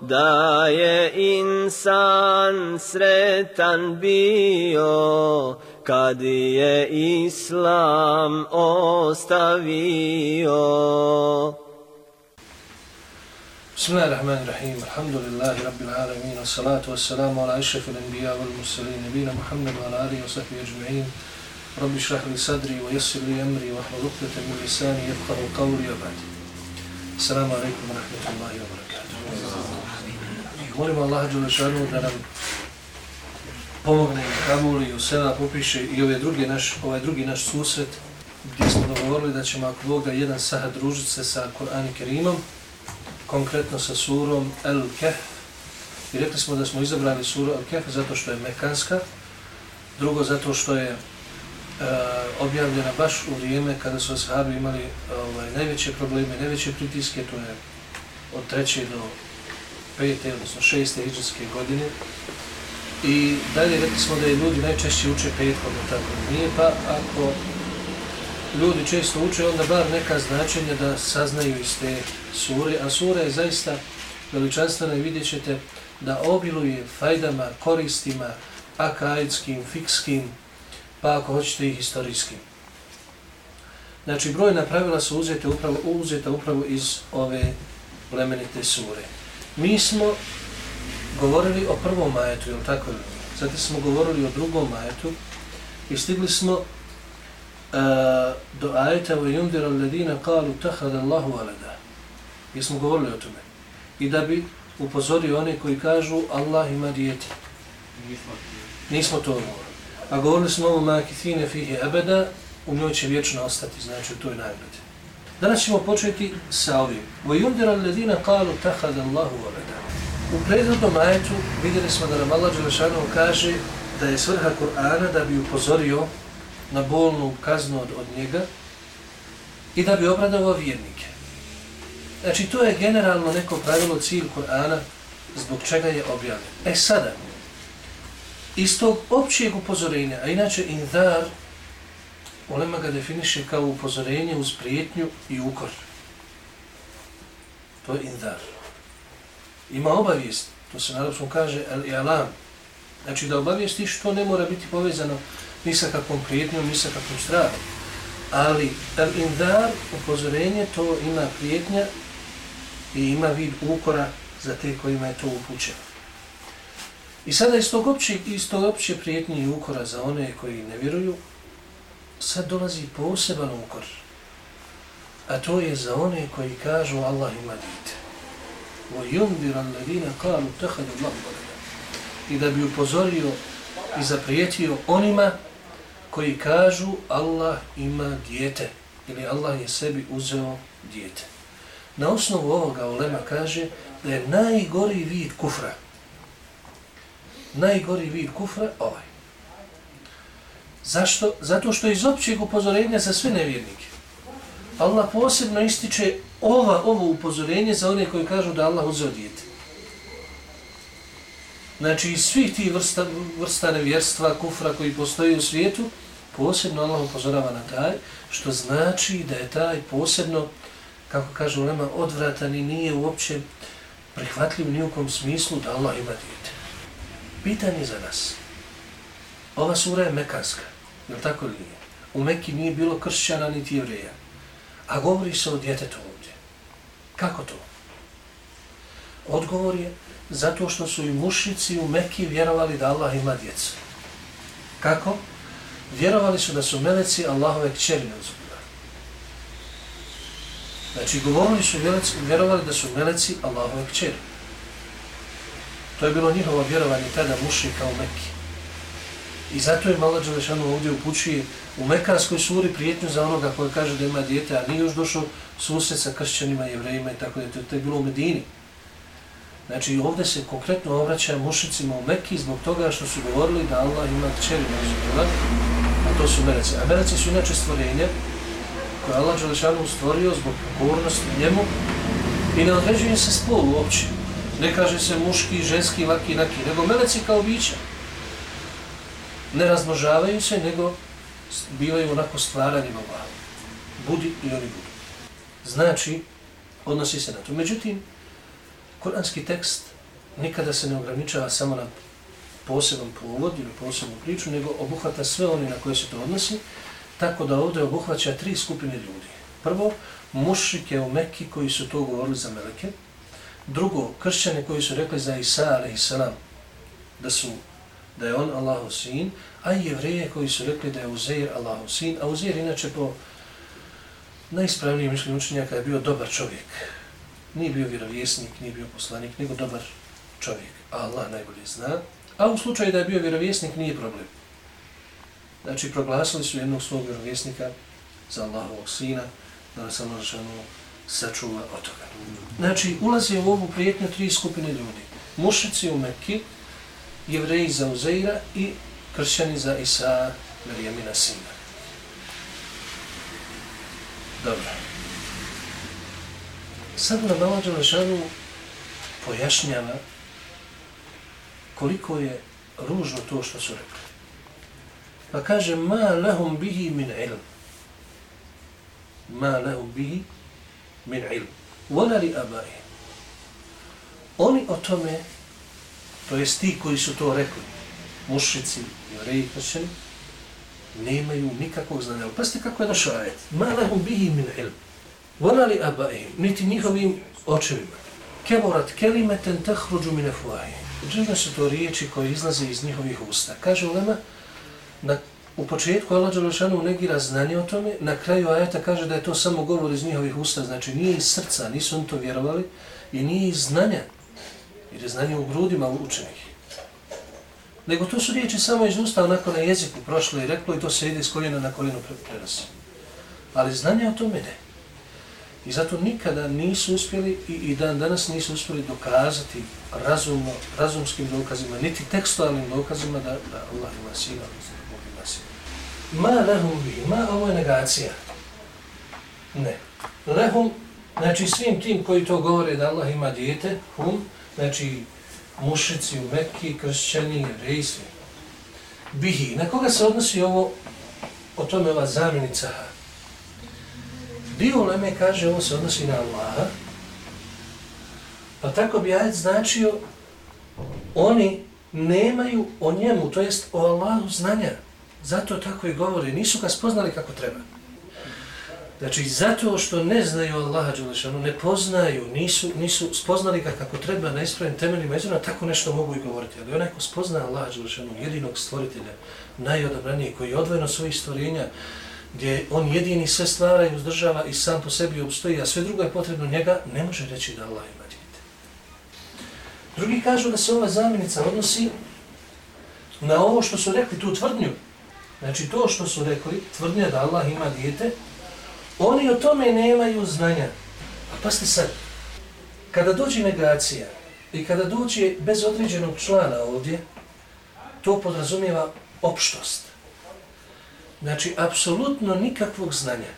da je insan sretan bio kad je islam ostavio. Bismillahirrahmanirrahim. Alhamdulillahi rabbil alamin. Wassalatu wassalamu ala ashrafil anbiya wal mursalin nabiyina Muhammad wa ala alihi wa sahbihi ajma'in. Rabbi shrah li sadri wa yassir li amri wa hlul 'uqdatan min lisani yafqahu qawli wa ba'd. Assalamu alaykum wa rahmatullahi wa barakatuh molim Allah Đelešanu da nam pomogne i Kabul i u sela popiše i ove druge naš, ovaj drugi naš susret gdje smo dogovorili da ćemo ako Boga jedan sahat družiti se sa Kur'an i Kerimom, konkretno sa surom El Kehf. I rekli smo da smo izabrali suru El Kehf zato što je mekanska, drugo zato što je uh, objavljena baš u vrijeme kada su ashabi imali ovaj, najveće probleme, najveće pritiske, to je od treće do pete, odnosno šeste iđanske godine. I dalje rekli smo da je ljudi najčešće uče petkom, tako nije, pa ako ljudi često uče, onda bar neka značenja da saznaju iz te sure, a sura je zaista veličanstvena i vidjet ćete da obiluje fajdama, koristima, akajskim, fikskim, pa ako hoćete i historijskim. Znači, brojna pravila su uzeta upravo, uzeta upravo iz ove plemenite sure. Mi smo govorili o prvom majetu, ili tako? Zatim smo govorili o drugom majetu i stigli smo uh, do ajeta u yundira ledina kalu tahad Allahu alada. I smo govorili o tome. I da bi upozorio one koji kažu Allah ima dijete. Nismo to govorili. A govorili smo o makithine fihi abeda, u njoj će vječno ostati, znači u toj nagradi. Danas ćemo početi sa ovim. وَيُنْدِرَ الَّذِينَ قَالُوا تَحَدَ اللَّهُ وَلَدَ U prethodnom ajetu vidjeli smo da nam Allah Đelešanu kaže da je svrha Kur'ana da bi upozorio na bolnu kaznu od, od njega i da bi obradovao vjernike. Znači, to je generalno neko pravilo cilj Kur'ana zbog čega je objavljen. E sada, iz tog općeg upozorenja, a inače indar Ulema ga definiše kao upozorenje uz prijetnju i ukor. To je indar. Ima obavijest, to se na arapskom kaže el-ialam. Znači da obavijesti što ne mora biti povezano ni sa kakvom prijetnjom, ni sa kakvom strahom. Ali el-indar, upozorenje, to ima prijetnja i ima vid ukora za te kojima je to upućeno. I sada iz tog opće, iz tog opće prijetnje i ukora za one koji ne vjeruju, sad dolazi poseban ukor. A to je za one koji kažu Allah ima dite. وَيُنْدِرَ الَّذِينَ قَالُوا تَحَدُ اللَّهُ I da bi upozorio i zaprijetio onima koji kažu Allah ima dijete ili Allah je sebi uzeo dijete. Na osnovu ovoga Olema kaže da je najgori vid kufra. Najgori vid kufra ovaj. Zašto? Zato što je iz općeg upozorenja za sve nevjernike. Allah posebno ističe ova, ovo upozorenje za one koji kažu da Allah uzeo dijete. Znači, iz svih tih vrsta, vrsta nevjerstva, kufra koji postoji u svijetu, posebno Allah upozorava na taj, što znači da je taj posebno, kako kaže Ulema, odvratan i nije uopće prihvatljiv ni u kom smislu da Allah ima dijete. Pitanje za nas. Ova sura je mekanska, je li tako li nije? U Mekki nije bilo kršćana niti jevreja, a govori se o djetetu ovdje. Kako to? Odgovor je zato što su i mušnici u Mekki vjerovali da Allah ima djecu. Kako? Vjerovali su da su meleci Allahove kćeri neuzubila. Znači, govorili su vjeleci, vjerovali da su meleci Allahove kćeri. To je bilo njihovo vjerovanje tada mušnika u Mekki. I zato je Mala Đelešanu ovdje upućuje u Mekanskoj suri prijetnju za onoga koji kaže da ima dijete, a nije još došao susjed sa kršćanima, jevrejima i tako da to, to je bilo u Medini. Znači ovdje se konkretno obraća mušicima u Mekki zbog toga što su govorili da Allah ima kćeri na a to su Mereci. A Mereci su inače stvorenje koje Allah Đelešanu stvorio zbog pokornosti njemu i ne određuje se spol uopće. Ne kaže se muški, ženski, laki, naki, nego meleci kao bića. Ne razmnožavaju se, nego bivaju onako stvarani Boga. Budi i oni budu. Znači, odnosi se na to. Međutim, Koranski tekst nikada se ne ograničava samo na poseban povod ili posebnu priču, nego obuhvata sve one na koje se to odnosi, tako da ovdje obuhvaća tri skupine ljudi. Prvo, mušrike u Mekki koji su to govorili za Meleke. Drugo, kršćane koji su rekli za Isa, a.s. da su da je on Allahu sin, a i jevreje koji su rekli da je Uzeir Allahu sin, a Uzeir inače po najispravnijim mišljenju učenjaka je bio dobar čovjek. Nije bio vjerovjesnik, nije bio poslanik, nego dobar čovjek. A Allah najbolje zna. A u slučaju da je bio vjerovjesnik, nije problem. Znači, proglasili su jednog svog vjerovjesnika za Allahovog sina, da nas samo žanu sačuva od toga. Znači, ulazi u ovu prijetnju tri skupine ljudi. Mušici u Mekki, jevreji za Uzeira i kršćani za Isa, Marijamina sina. Dobro. Sad nam Allah Đelešanu pojašnjava koliko je ružno to što su rekli. Pa kaže, ma lahum bihi min ilm. Ma lahum bihi min ilm. Vola li abai. Oni o tome, to jest ti koji su to rekli, mušici, jevreji, kršćani, nemaju nikakvog znanja. Paste kako je došao ajet. Ma lahum bihi min ilm. Vala li abai. Niti njihovim očevima. Kevorat kelimeten tahruđu min efuahim. Džene su to riječi koje izlaze iz njihovih usta. Kaže Ulema, na, u početku Allah Đelešanu negira znanje o tome, na kraju ajeta kaže da je to samo govor iz njihovih usta, znači nije iz srca, nisu oni to vjerovali, i nije iz znanja, jer je znanje u grudima učenih. Nego to su riječi samo iz usta, onako na jeziku prošlo i reklo i to se ide s koljena na koljeno prenosi. Ali znanje o tome ne. I zato nikada nisu uspjeli i, i dan danas nisu uspjeli dokazati razumno, razumskim dokazima, niti tekstualnim dokazima da, da Allah ima sila, da Bog ima sila. Ma lehum bi, ma ovo je negacija. Ne. Lehum, znači svim tim koji to govore da Allah ima dijete, hum, znači mušici u Mekki, kršćani, rejsvi. Bihi, na koga se odnosi ovo, o tome ova zamjenica Dio Leme kaže, ovo se odnosi na Allaha, pa tako bi ajet značio, oni nemaju o njemu, to jest o Allahu znanja. Zato tako i govore, nisu ga spoznali kako treba. Znači, zato što ne znaju Allaha Đelešanu, ne poznaju, nisu, nisu spoznali ga kako treba na ispravim temeljima izvora, tako nešto mogu i govoriti. Ali onaj ko spozna Allaha Đelešanu, jedinog stvoritelja, najodabraniji, koji je odvojeno svojih stvorenja, gdje on jedini sve stvara i uzdržava i sam po sebi obstoji, a sve drugo je potrebno njega, ne može reći da Allah ima djete. Drugi kažu da se ova zamjenica odnosi na ovo što su rekli, tu tvrdnju. Znači to što su rekli, tvrdnja da Allah ima djete, oni o tome nemaju znanja. A pa ste sad, kada dođe negacija i kada dođe bez određenog člana ovdje, to podrazumijeva opštost. Znači, apsolutno nikakvog znanja.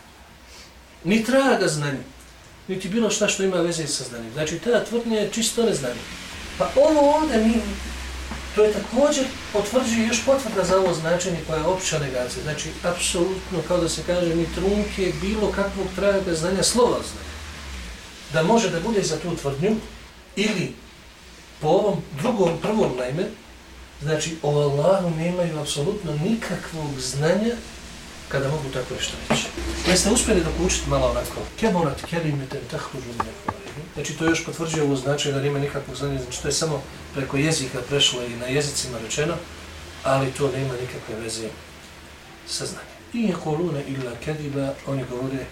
Ni traga znanja. Niti bilo šta što ima veze sa znanjem. Znači, ta tvrdnja je čisto neznanje. Pa ovo ovdje mi, to je također potvrđuje još potvrda za ovo značenje koja je opća negacija. Znači, apsolutno, kao da se kaže, ni trunke bilo kakvog traga znanja, slova znanja. Da može da bude za tu tvrdnju ili po ovom drugom, prvom najme, Znači, o Allahu nemaju apsolutno nikakvog znanja kada mogu tako nešto reći. Jeste uspjeli dok učiti malo onako? Kemorat kelimete tahružu neko. Znači, to još potvrđuje ovo značaj da nema nikakvog znanja. Znači, to je samo preko jezika prešlo i na jezicima rečeno, ali to nema nikakve veze sa znanjem. I je kolune ila kediba, oni govore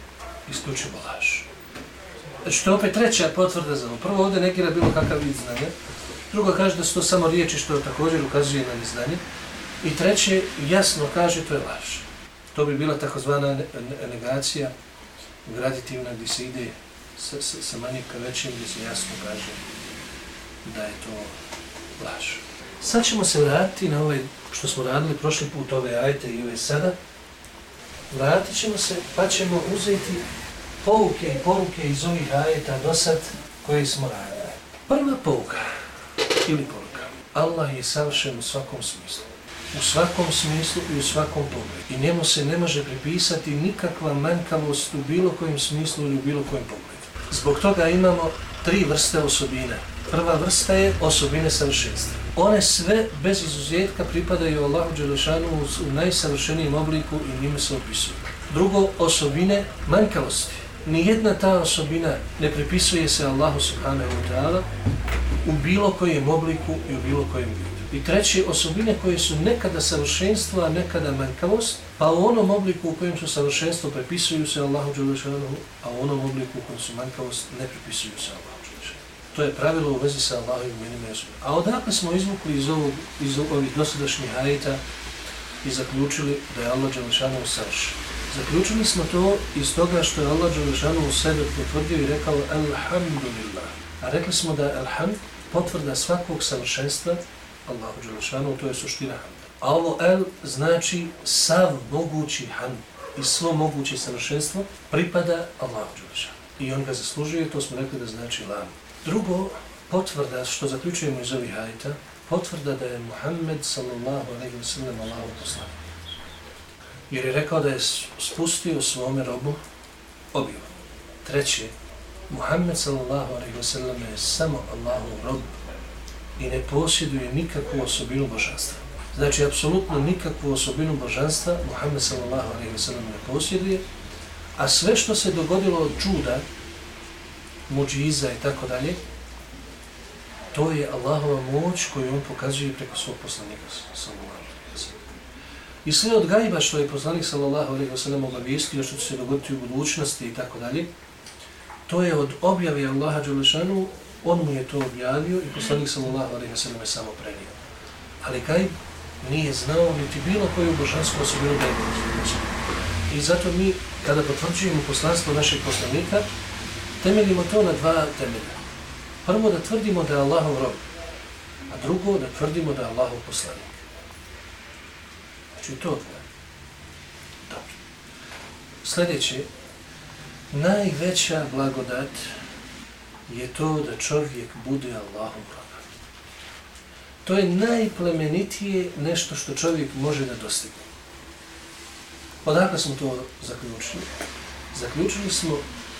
isključivo laž. Znači, to je opet treća potvrda za ovo. Prvo, ovdje negira bilo kakav vid znanja. Drugo kaže da su to samo riječi što također ukazuje na neznanje. I treće, jasno kaže, to je laž. To bi bila takozvana negacija graditivna gdje se ide sa, sa, sa manje krvećim gdje se jasno kaže da je to laž. Sad ćemo se vratiti na ovaj što smo radili prošli put ove ajte i ove sada. Vratit ćemo se pa ćemo uzeti pouke i poruke iz ovih ajeta do sad koje smo radili. Prva pouka ili poruka. Allah je savršen u svakom smislu. U svakom smislu i u svakom pogledu. I njemu se ne može pripisati nikakva manjkavost u bilo kojem smislu ili u bilo kojem pogledu. Zbog toga imamo tri vrste osobine. Prva vrsta je osobine savršenstva. One sve bez izuzetka pripadaju Allahu Đelešanu u najsavršenijem obliku i njime se opisuju. Drugo, osobine manjkavosti. Nijedna ta osobina ne pripisuje se Allahu Subhanahu wa ta'ala, u bilo kojem obliku i u bilo kojem vidu. I treće, osobine koje su nekada savršenstvo, a nekada manjkavost, pa u onom obliku u kojem su savršenstvo prepisuju se Allahu Đelešanu, a u onom obliku u kojem su manjkavost ne prepisuju se Allahu Đelešanu. To je pravilo u vezi sa Allahovim imenima i osobima. A odakle smo izvukli iz, ovog, iz ovih dosadašnjih ajeta i zaključili da je Allah Đelešanu savršen. Zaključili smo to iz toga što je Allah Đelešanohu sebe potvrdio i rekao Alhamdulillah. A rekli smo da je Alhamd potvrda svakog savršenstva Allahu Đelešanu, to je suština hamda. A ovo el znači sav mogući hamd i svo moguće savršenstvo pripada Allahu Đelešanu. I on ga zaslužuje, to smo rekli da znači lam. Drugo, potvrda što zaključujemo iz ovih hajta, potvrda da je Muhammed sallallahu alaihi wa sallam Allahu poslanik. Jer je rekao da je spustio svome robu objavu. Treće, Muhammed sallallahu alaihi wa sallam je samo Allahu rob i ne posjeduje nikakvu osobinu božanstva. Znači, apsolutno nikakvu osobinu božanstva Muhammed sallallahu alaihi wa sallam ne posjeduje, a sve što se dogodilo od čuda, muđiza i tako dalje, to je Allahova moć koju on pokazuje preko svog poslanika sallallahu alaihi wa sallam. I sve od gajba što je poslanik sallallahu alaihi wa sallam obavijestio što će se dogoditi u budućnosti i tako dalje, to je od objave Allaha Đelešanu, on mu je to objavio i poslanik sallallahu alaihi wa sallam je samo prenio. Ali kaj nije znao niti bilo koju božansku osobinu da je I zato mi, kada potvrđujemo poslanstvo našeg poslanika, temeljimo to na dva temelja. Prvo da tvrdimo da je Allahov rob, a drugo da tvrdimo da je Allahov poslanik. Znači to dvoje. Dobro. Sljedeće, Najveća blagodat je to da čovjek bude Allahom rob. To je najplemenitije nešto što čovjek može da dostigne. Odakle smo to zaključili? Zaključili smo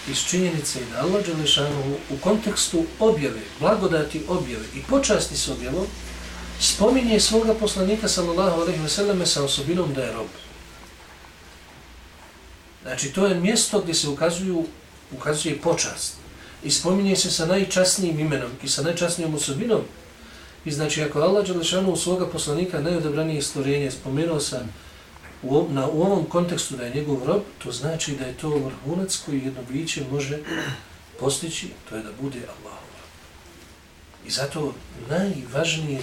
iz činjenice da Allah Đelešanovu u kontekstu objave, blagodati objave i počasti s objavom spominje svoga poslanika sallallahu alaihi wa sa osobinom da je rob. Znači, to je mjesto gdje se ukazuju, ukazuje počast. I spominje se sa najčasnijim imenom i sa najčasnijom osobinom. I znači, ako Allah Đelešanu u svoga poslanika najodobranije stvorenje spomenuo sam u, na, u ovom kontekstu da je njegov rob, to znači da je to vrhunac koji jedno biće može postići, to je da bude Allah. I zato najvažnije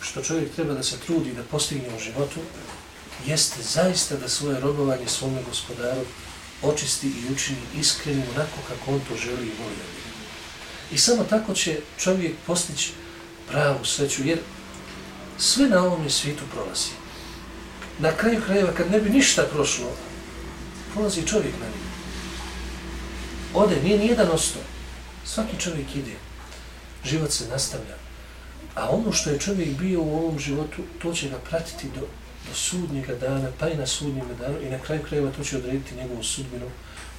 što čovjek treba da se trudi da postigne u životu, jeste zaista da svoje robovanje svome gospodaru očisti i učini iskreni onako kako on to želi i voli. I samo tako će čovjek postići pravu sreću, jer sve na ovom svijetu prolazi. Na kraju krajeva, kad ne bi ništa prošlo, prolazi čovjek na njegu. Ode, nije nijedan ostao. Svaki čovjek ide. Život se nastavlja. A ono što je čovjek bio u ovom životu, to će ga pratiti do, do sudnjega dana, pa i na sudnjega dana i na kraju krajeva to će odrediti njegovu sudbinu,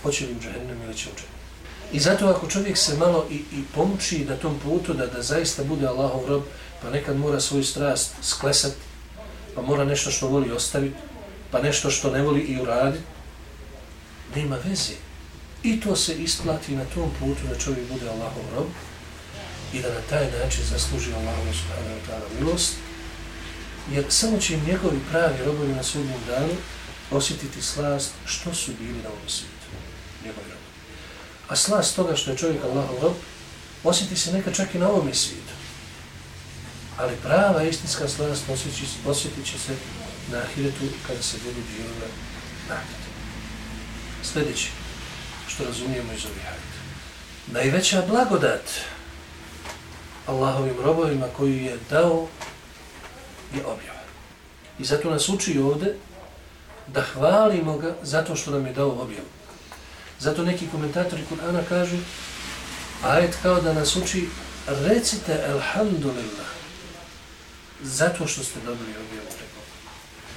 hoće li u džahennem ili će u džahennem. I zato ako čovjek se malo i, i pomuči na tom putu da, da zaista bude Allahov rob, pa nekad mora svoju strast sklesati, pa mora nešto što voli ostaviti, pa nešto što ne voli i uraditi, nema veze. I to se isplati na tom putu da čovjek bude Allahov rob i da na taj način zasluži Allahov subhanahu wa ta'ala milost, jer samo će im njegovi pravi robovi na sudnjem danu osjetiti slast što su bili na ovom svijetu, njegovi robovi. A slast toga što je čovjek Allahov rob, osjeti se nekad čak i na ovom svijetu. Ali prava istinska slast osjetit će se na ahiretu kada se budu djelove nagrade. Sljedeće, što razumijemo iz ovih ajta. Najveća blagodat Allahovim robovima koju je dao je objava. I zato nas uči ovde da hvalimo ga zato što nam je dao objavu. Zato neki komentatori Kur'ana kažu ajet kao da nas uči recite alhamdulillah zato što ste dobili objavu preko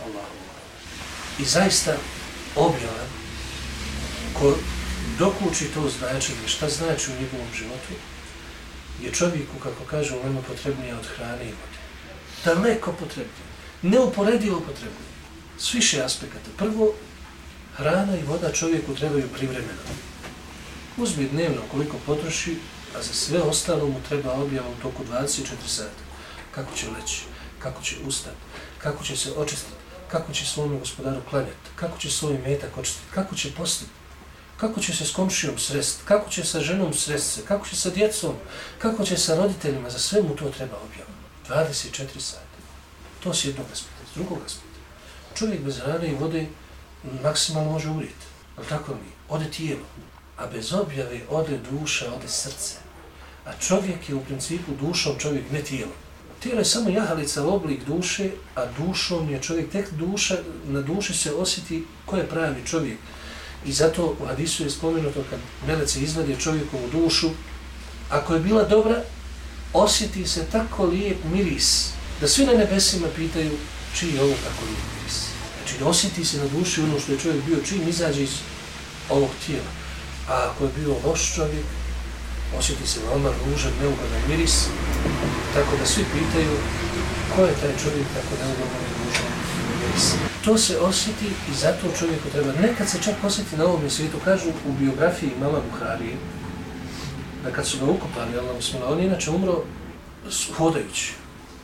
Allahu. I zaista objava ko dok uči to značenje, šta znači u njegovom životu, je čovjeku, kako kaže, ulema ono potrebnija od hrane i vode. Daleko potrebnije. Neuporedivo potrebnije. S više aspekata. Prvo, hrana i voda čovjeku trebaju privremeno. Uzmi dnevno koliko potroši, a za sve ostalo mu treba objava u toku 24 sata. Kako će leći, kako će ustati, kako će se očistiti, kako će svojom gospodaru klanjati, kako će svoj metak očistiti, kako će postiti kako će se s komšijom sresti, kako će sa ženom sresti se, kako će sa djecom, kako će sa roditeljima, za sve mu to treba objaviti. 24 sata. To s jednog aspekta. S drugog aspekta. Čovjek bez hrane i vode maksimalno može umrijeti. Ali tako mi? Ode tijelo. A bez objave ode duša, ode srce. A čovjek je u principu dušom čovjek, ne tijelo. Tijelo je samo jahalica oblik duše, a dušom je čovjek, tek duša, na duši se osjeti ko je pravi čovjek. I zato u hadisu je spomenuto kad melece izvade čovjekovu dušu, ako je bila dobra, osjeti se tako lijep miris, da svi na nebesima pitaju čiji je ovo tako lijep miris. Znači osjeti se na duši ono što je čovjek bio čim izađe iz ovog tijela. A ako je bio loš čovjek, osjeti se veoma ružan, neugodan miris, tako da svi pitaju ko je taj čovjek tako neugodan i ružan miris to se osjeti i zato čovjeku treba. Nekad se čak osjeti na ovom svijetu, kažu u biografiji mama Buharije, da kad su ga ukopali, Allah usmila, on je inače umro hodajući.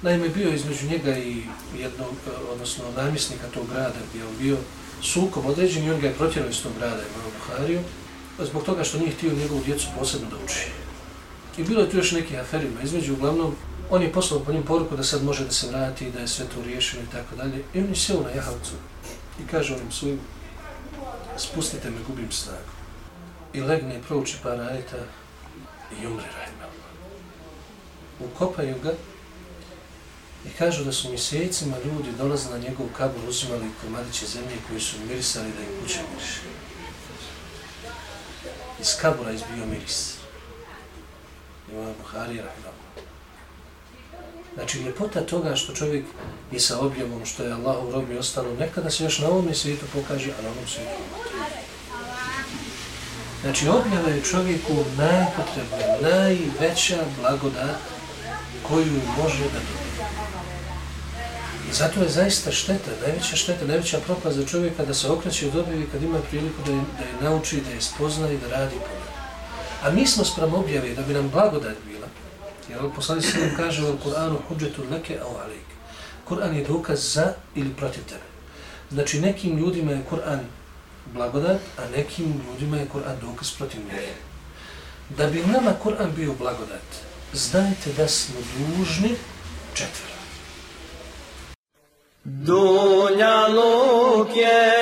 Naime, bio između njega i jednog, e, odnosno namjesnika tog grada, gdje on bio sukom određen i on ga je protjerao iz tog grada, Imam Buhariju, zbog toga što nije htio njegovu djecu posebno da uči. I bilo je tu još neki aferima, između uglavnom on je poslao po njim poruku da sad može da se vrati, da je sve to riješeno i tako dalje. I on je sjeo na jahavcu i kaže onim svojim, spustite me, gubim snagu. I legne i prouči par ajeta i umre rajma. Ukopaju ga i kažu da su mjesecima ljudi dolazili na njegov kabur, uzimali komadiće zemlje koji su mirisali da im kuće miriše. Iz kabura izbio miris. Ima Buhari rahmano. Znači, ljepota toga što čovjek je sa objavom, što je Allah u robi ostalo, nekada se još na ovom svijetu pokaže, a na ovom svijetu Znači, objava je čovjeku najpotrebna, najveća blagodat koju može da dobije. I zato je zaista šteta, najveća šteta, najveća propast za čovjeka da se okreće od objavi kad ima priliku da je, da je nauči, da je spozna i da radi po njoj. A mi smo sprem objave da bi nam blagodat bila, jer poslani se nam kaže u Kur'anu huđetu leke au alejke. Kur'an je dokaz za ili protiv tebe. Znači nekim ljudima je Kur'an blagodat, a nekim ljudima je Kur'an dokaz protiv njega. Da bi nama Kur'an bio blagodat, znajte da smo dužni četvr. Dunja luk je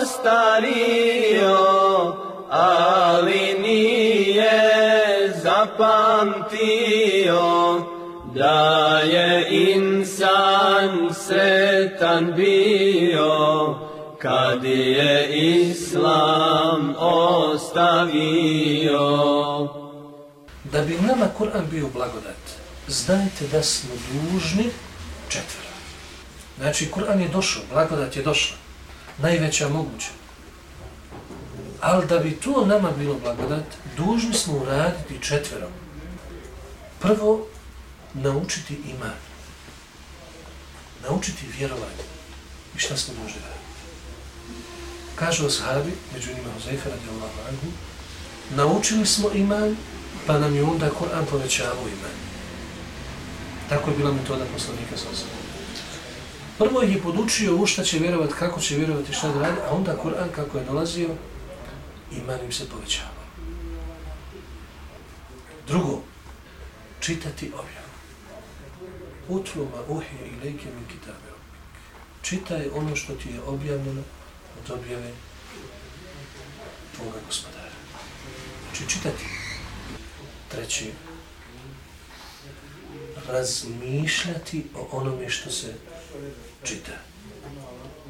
ostario, ali nije zapamtio da je insan sretan bio kad je islam ostavio. Da bi nama Kur'an bio blagodat, znajte da smo dužni četvora. Znači, Kur'an je došao, blagodat je došla, najveća moguća. Ali da bi to nama bilo blagodat, dužni smo uraditi četverom. Prvo, naučiti iman. Naučiti vjerovanje. I šta smo dužni raditi? Kažu ashabi, među njima Huzaifa radijallahu Anhu, naučili smo iman, pa nam je onda Kur'an povećavao iman. Tako je bila metoda poslanika sa osam. Prvo ih je podučio u šta će vjerovati, kako će vjerovati, šta da radi, a onda Kur'an kako je dolazio, iman im se povećava. Drugo, čitati objavu. Utluma uhije i lejke min kitabe Čitaj ono što ti je objavljeno od objave tvoga gospodara. Znači čitati. Treći, razmišljati o onome što se čita.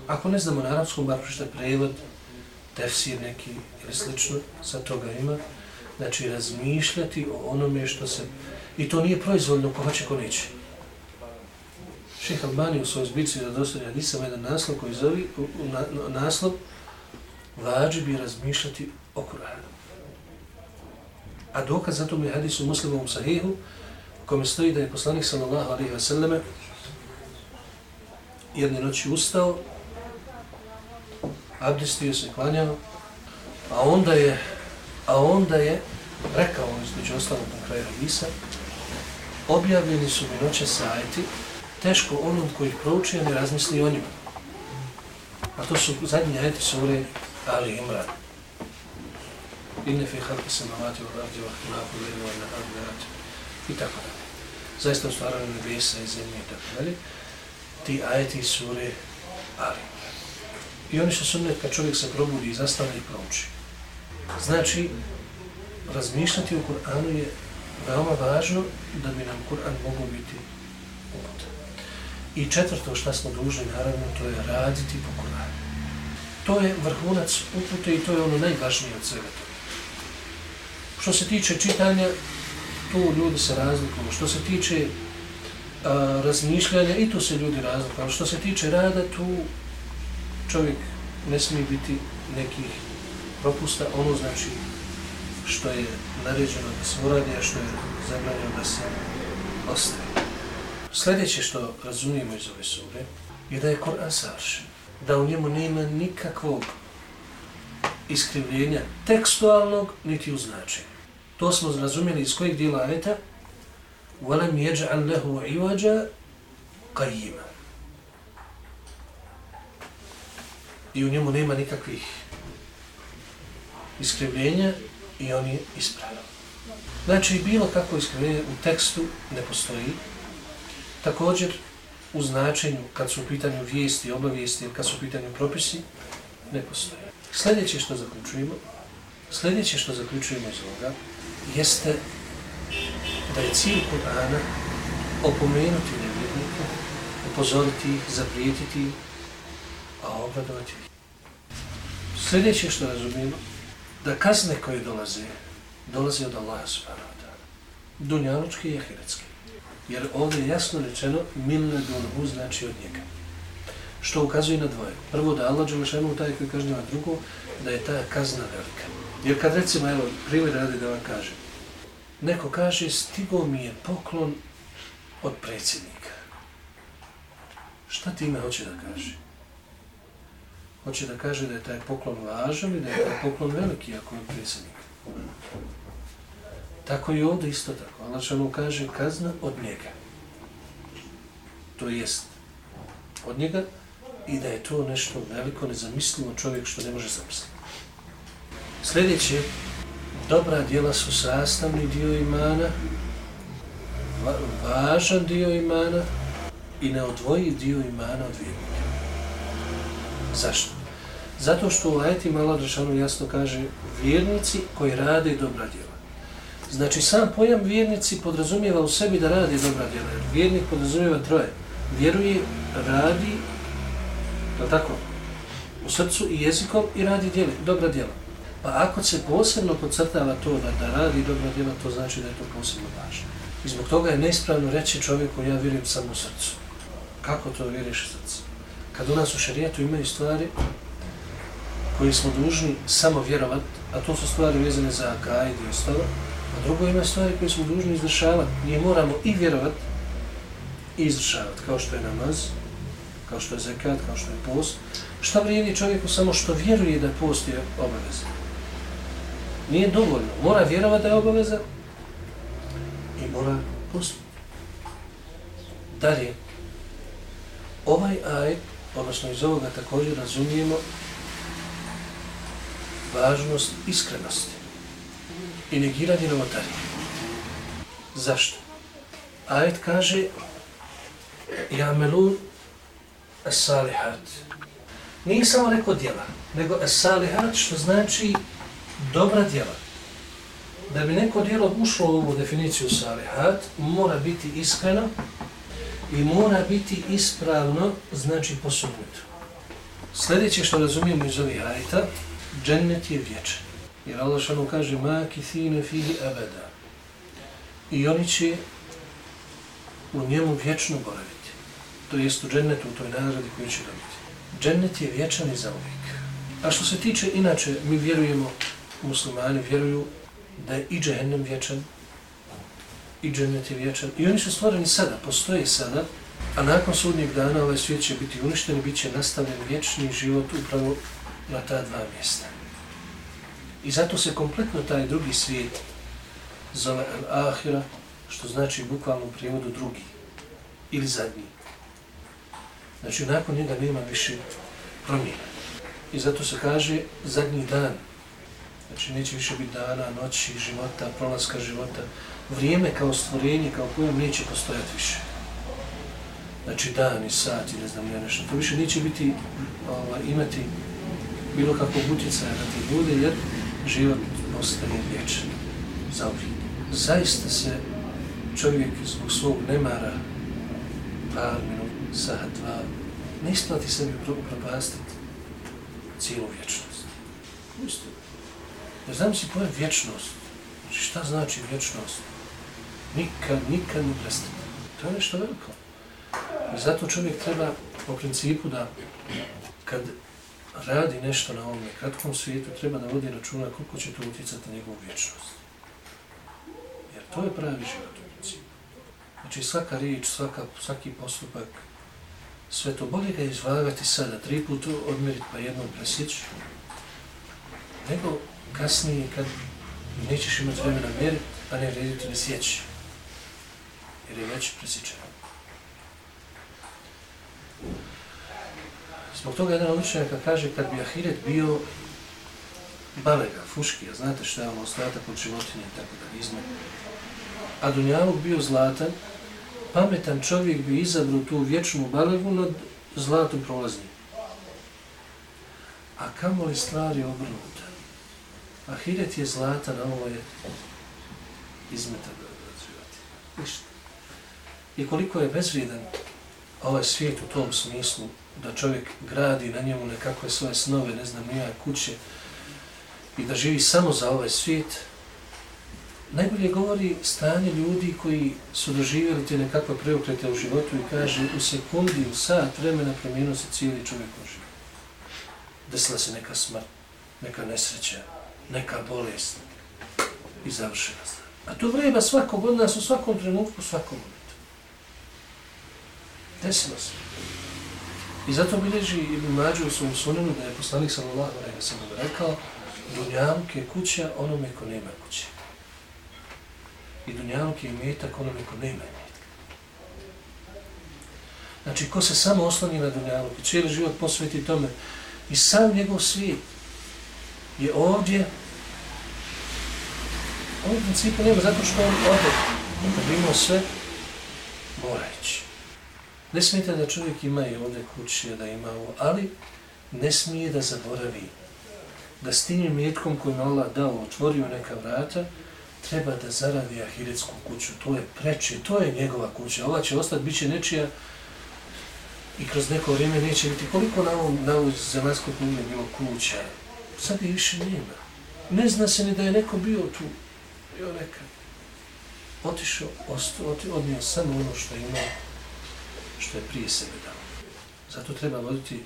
Ako ne znamo na arapskom, bar pročita prevod, tefsir neki ili slično, sa toga ima, znači razmišljati o onome što se... I to nije proizvoljno ko hoće, ko neće. Šeh Albani u svojoj zbici za dostanje Hadisa jedan naslov koji zove, na, na, naslov, vađi bi razmišljati o Kur'anu. A dokaz za to mi je hadis u muslimovom sahihu, kome stoji da je poslanik sallallahu alaihi wa sallame jedne noći ustao, abdestio se, klanjao, a onda je, a onda je rekao, između ostalog na kraju Hadisa, objavljeni su mi noće sajti, teško onom koji ih proučuje ne razmisli o njima. A to su zadnji ajeti sure Ali Imran. Inne fi halki se mamati u radi wa ahtilaku liru wa na hadu i tako dalje. Zaista u stvaranju nebesa i zemlje i tako dalje ti ajeti sure Ali. I oni su sunnet kad čovjek se probudi i zastane i prouči. Znači, razmišljati o Kur'anu je veoma važno da bi nam Kur'an mogao biti put. I četvrto što smo dužni, naravno, to je raditi po Kur'anu. To je vrhunac upute i to je ono najvažnije od svega toga. Što se tiče čitanja, tu ljudi se razlikuju. Što se tiče a, razmišljanja i tu se ljudi razlikuju. Što se tiče rada, tu čovjek ne smije biti nekih propusta. Ono znači što je naređeno da se uradi, a što je zabranjeno da se ostaje. Sljedeće što razumijemo iz ove sure je da je Koran savršen. Da u njemu nema nikakvog iskrivljenja tekstualnog niti u značenju. To smo razumjeli iz kojeg dijela ajeta وَلَمْ يَجْعَلْ لَهُ عِوَجَ قَيِّمًا I u njemu nema nikakvih iskrivljenja i on je ispravan. Znači, bilo kako iskrivljenje u tekstu ne postoji. Također, u značenju, kad su u pitanju vijesti, obavijesti, kad su u pitanju propisi, ne postoje. Sljedeće što zaključujemo, sljedeće što zaključujemo iz ovoga, jeste da je cilj Kur'ana opomenuti nevjernike, upozoriti ih, zaprijetiti a obradovati ih. Sljedeće što razumijemo, da kazne koje dolaze, dolaze od Allaha subhanahu wa ta'ala. Dunjalučki i ahiretski. Jer ovdje je jasno rečeno, milne dunhu znači od njega. Što ukazuje na dvoje. Prvo da Allah Đelešanu taj koji kažnjava drugo, da je ta kazna velika. Jer kad recimo, evo, primjer radi da vam kažem, neko kaže stigo mi je poklon od predsjednika. Šta time hoće da kaže? Hoće da kaže da je taj poklon važan i da je taj poklon veliki ako je predsjednik. Tako i ovdje isto tako. Allah što mu kaže kazna od njega. To jest od njega i da je to nešto veliko, nezamislivo čovjek što ne može zamisliti. Sljedeće, dobra djela su sastavni dio imana, va važan dio imana i neodvoji dio imana od vjernika. Zašto? Zato što u ajetima Allah Drešanu jasno kaže vjernici koji rade dobra djela. Znači sam pojam vjernici podrazumijeva u sebi da radi dobra djela. Vjernik podrazumijeva troje. Vjeruje, radi, je tako? U srcu i jezikom i radi djela, dobra djela. Pa ako se posebno podcrtava to da, da radi dobra djela, to znači da je to posebno važno. I zbog toga je neispravno reći čovjeku ja vjerujem samo u srcu. Kako to vjeriš u srcu? Kad u nas u šarijetu imaju stvari koje smo dužni samo vjerovati, a to su stvari vezane za akajd i ostalo, a drugo ima stvari koje smo dužni izvršavati. Nije moramo i vjerovat i izvršavati, kao što je namaz, kao što je zekat, kao što je post. Šta vrijedi čovjeku samo što vjeruje da post je obaveza? Nije dovoljno. Mora vjerovati da je obaveza i mora post. Dalje, ovaj aj, odnosno iz ovoga također razumijemo važnost iskrenosti i negiranje novotarije. Zašto? Ajet kaže ja melun as-salihat. Nije samo rekao djela, nego as-salihat što znači dobra djela. Da bi neko djelo ušlo u ovu definiciju salihat, mora biti iskreno i mora biti ispravno, znači posugnuto. Sljedeće što razumijemo iz ovih ajta, džennet je vječan. Jer Allah šanu kaže, ma kisine fihi abada. I oni će u njemu vječno boraviti. To jest u džennetu, u toj nagradi koju će dobiti. Džennet je vječan i za uvijek. A što se tiče, inače, mi vjerujemo, muslimani vjeruju da je i džehennem vječan, i džennet je vječan. I oni su stvoreni sada, postoje sada, a nakon sudnjeg dana ovaj svijet će biti uništen i bit će nastavljen vječni život upravo na ta dva mjesta. I zato se kompletno taj drugi svijet zove Al-Ahira, što znači bukvalno u prijevodu drugi ili zadnji. Znači, nakon njega nema više promjena. I zato se kaže zadnji dan. Znači, neće više biti dana, noći, života, prolaska života. Vrijeme kao stvorenje, kao pojem, neće postojati više. Znači, dan i sat i ne znam ja nešto. To više neće biti, ovaj, imati bilo kakvog utjecaja na te bude, jer život postaje vječan. Zauvijek. Zaista se čovjek zbog svog nemara par minut, sat, dva, ne isplati sebi propastiti cijelu vječnost. Isto. Jer znam si je vječnost. Znači šta znači vječnost? Nikad, nikad ne prestane. To je nešto veliko. Zato čovjek treba po principu da kad radi nešto na ovom kratkom svijetu, treba da vodi računa koliko će to utjecati na njegovu vječnost. Jer to je pravi život u principu. Znači svaka riječ, svaka, svaki postupak, sve to bolje ga izvagati sada, tri puta odmeriti pa jednom presjeći, nego kasnije kad nećeš imati vremena mjeriti, pa ne vrediti ne sjeći. Jer je već presječeno. Zbog toga jedan od učenjaka kaže kad bi Ahiret bio balega, fuškija, znate šta je ono, ostatak od životinje i tako da izme. A Dunjaluk bio zlatan, pametan čovjek bi izabrao tu vječnu balegu nad zlatom prolaznim. A kamo li stvari obrnuta? Ahiret je zlatan, a ovo je izmetan od životinje. Ništa. I koliko je bezvrijedan ovaj svijet u tom smislu, da čovjek gradi na njemu nekakve svoje snove, ne znam, nija kuće i da živi samo za ovaj svijet, najbolje govori stanje ljudi koji su doživjeli te nekakve preokrete u životu i kaže u sekundi, u sat vremena promijenio se cijeli čovjek u životu. Desila se neka smrt, neka nesreća, neka bolest i završena se. A to vreba svakog od nas u svakom trenutku, u svakom momentu. Desilo se. I zato bilježi Ibn Mađu u svom sunenu da je poslanik sallallahu alaihi wa sallam rekao Dunjavuk je kuća onome ko nema kuće. I Dunjavuk je imetak onome ko nema imetka. Znači, ko se samo osloni na Dunjavuk i cijeli život posveti tome i sam njegov svijet je ovdje on u principu nema zato što on ode da bi imao sve mora ići. Ne smijete da čovjek ima i ovdje kuće, da ima ovo, ali ne smije da zaboravi da s tim mjetkom kojim Allah dao, otvorio neka vrata, treba da zaradi ahiretsku kuću. To je preče, to je njegova kuća. Ova će ostati, bit će nečija i kroz neko vrijeme neće biti. Koliko na ovom, na ovom zemaljskom kugle bilo kuća? Sad je više nema. Ne zna se ni da je neko bio tu. Bio neka. Otišao, odnio samo ono što je imao što je prije sebe dao. Zato treba voditi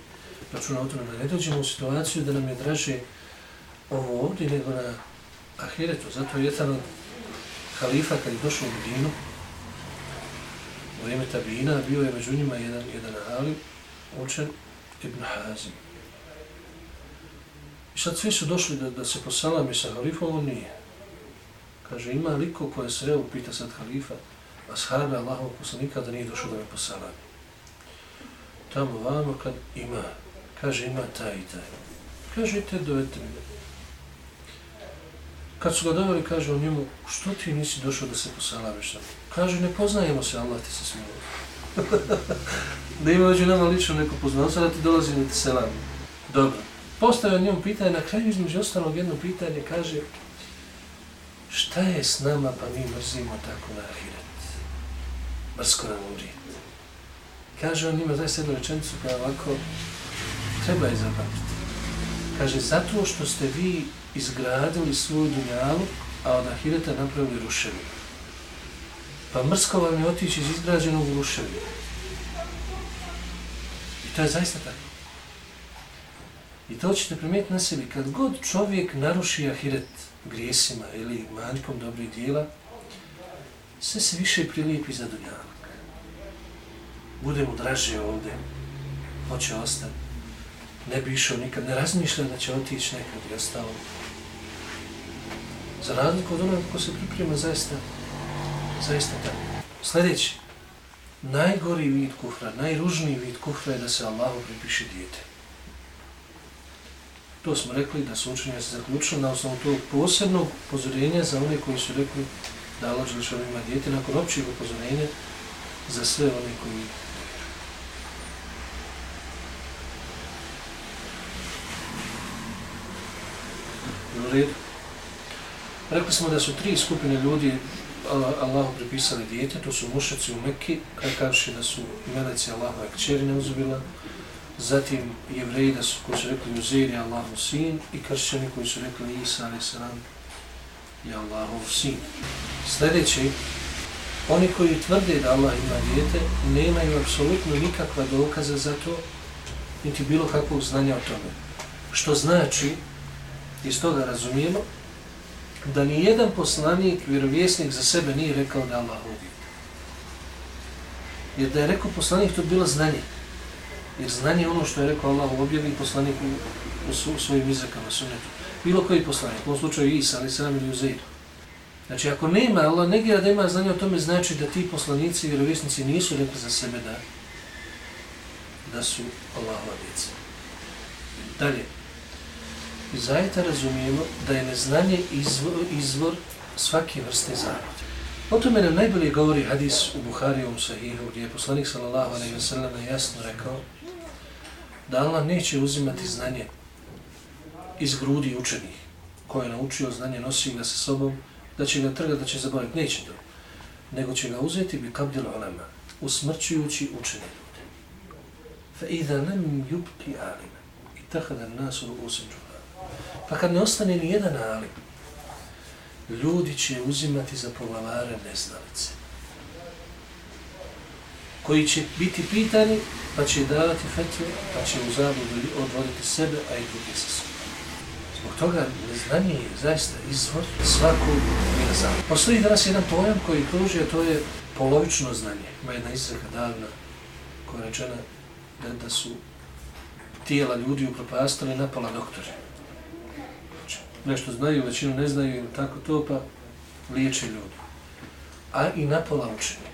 računa o tome da ne dođemo u situaciju da nam je draže ovo ovdje nego na Ahiretu. Zato je jedan od halifa kad je došao u Medinu, u vrijeme Tabina, bio je među njima jedan, jedan ali, učen Ibn Hazim. I sad svi su došli da, da se posalami sa halifom, on nije. Kaže, ima liko koje sreo, pita sad halifa, ashabi Allahovog poslanika da nije došao da me posalami. Tamo vamo kad ima, kaže ima taj i taj. Kaže, idite dovete mi. Kad su ga doveli, kaže o njemu, što ti nisi došao da se posalamiš sam? Kaže, ne poznajemo se, Allah ti se smiluje. da ima među nama lično neko poznao, da ti dolazi da ti selam. Dobro. Postavio njemu pitanje, na kraju između ostalog jedno pitanje, kaže, šta je s nama pa mi mrzimo tako na ahiret? Brsko nam umri. Kaže on ima zaista jednu rečenicu koja ovako treba je zapamtiti. Kaže, zato što ste vi izgradili svoju dunjalu, a od Ahireta napravili ruševi. Pa mrsko vam je otići iz izgrađenog ruševi. I to je zaista tako. I to ćete primijetiti na sebi. Kad god čovjek naruši Ahiret grijesima ili manjkom dobrih dijela, sve se više prilijepi za dunjavak. bude mu draže ovdje, hoće ostati, ne bi išao nikad, ne razmišlja da će otići nekad i ostalo. Za razliku od onoga ko se priprema zaista, zaista tako. Sljedeći, najgori vid kufra, najružniji vid kufra je da se Allahu pripiše dijete. To smo rekli da su učenja se zaključili na osnovu tog posebnog upozorenja za one koji su rekli da Allah Želešanu ima djete nakon općeg upozorenja za sve one koji redu. Rekli smo da su tri skupine ljudi Allahu pripisali dijete, to su mušaci u Mekki, kakavši da su meleci Allahove kćeri neuzubila, zatim jevreji da su, koji su rekli Uzair je Allahu sin i kršćani koji su rekli Isa ali sram je Allahov sin. Sljedeći, oni koji tvrde da Allah ima dijete, nemaju apsolutno nikakva dokaza za to, niti bilo kakvog znanja o tome. Što znači iz toga razumijemo da ni jedan poslanik, vjerovjesnik za sebe nije rekao da Allah ubije. Jer da je rekao poslanik, to bilo znanje. Jer znanje je ono što je rekao Allah objavi poslanik u, svojim izrekama, sunetu. Bilo koji poslanik, u ovom slučaju Isa, ali se nam ili Uzeidu. Znači, ako nema, Allah negira da ima znanje o tome, znači da ti poslanici i vjerovjesnici nisu rekli za sebe da da su Allahova djeca. Dalje, I zaista razumijemo da je neznanje izvor, izvor svake vrste zavode. O tome nam najbolje govori hadis u Buharijevom sahihu, gdje je poslanik sallallahu alaihi wa sallam jasno rekao da Allah neće uzimati znanje iz grudi učenih koje je naučio znanje, nosi ga sa sobom, da će ga trgati, da će zaboraviti. Neće to. Nego će ga uzeti bi kabdil olema, usmrćujući učene ljude. Fa idha nam yubki alima, i tahada nasu usim Pa kad ne ostane ni jedan alim, ljudi će uzimati za poglavare neznalice. Koji će biti pitani, pa će davati fetve, pa će u zavodu odvoditi sebe, a i drugi sa sobom. Zbog toga neznanje je zaista izvor svakog mirazama. Postoji danas jedan pojam koji kruži, a to je polovično znanje. Ima jedna izreka davna koja je rečena da, da su tijela ljudi upropastali, napala doktore. Znači, nešto znaju, većinu ne znaju ili tako to, pa liječe ljudi. A i napala učenje.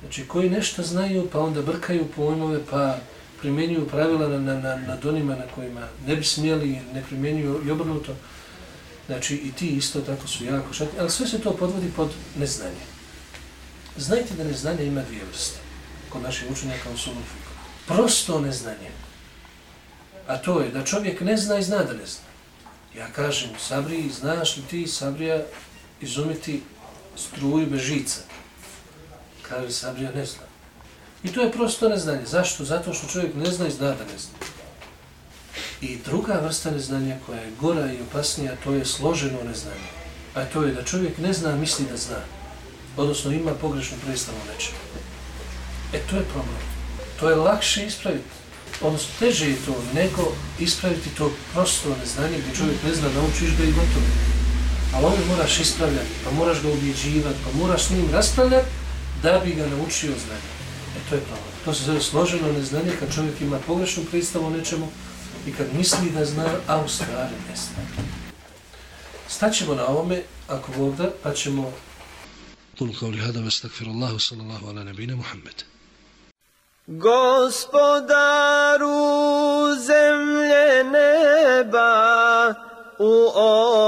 Znači, koji nešto znaju, pa onda brkaju pojmove, pa primjenjuju pravila na, na, na, na donima na kojima ne bi smjeli, ne primjenjuju i obrnuto. Znači, i ti isto tako su jako šatni, ali sve se to podvodi pod neznanje. Znajte da neznanje ima dvije vrste kod naših učenjaka u sumom fiku. Prosto neznanje. A to je da čovjek ne zna i zna da ne zna. Ja kažem, Sabri, znaš li ti, Sabrija, izumiti struju bez žica? Kaže, Sabrija ne zna. I to je prosto neznanje. Zašto? Zato što čovjek ne zna i zna da ne zna. I druga vrsta neznanja koja je gora i opasnija, to je složeno neznanje. A to je da čovjek ne zna, misli da zna. Odnosno ima pogrešnu predstavu nečega. E to je problem. To je lakše ispraviti. Odnosno teže je to nego ispraviti to prosto neznanje gdje čovjek ne zna, naučiš ga i gotovo. Ali ovdje moraš ispravljati, pa moraš ga ubjeđivati, pa moraš s njim raspravljati da bi ga naučio znanje. To je problem. To se zove složeno neznanje kad čovjek ima pogrešnu predstavu o nečemu i kad misli da zna, a u stvari ne zna. Staćemo na ovome, ako Bog da, pa ćemo... Kul kao li hada vastakfirullahu sallallahu ala nebine Muhammed. Gospodaru zemlje neba, u ovom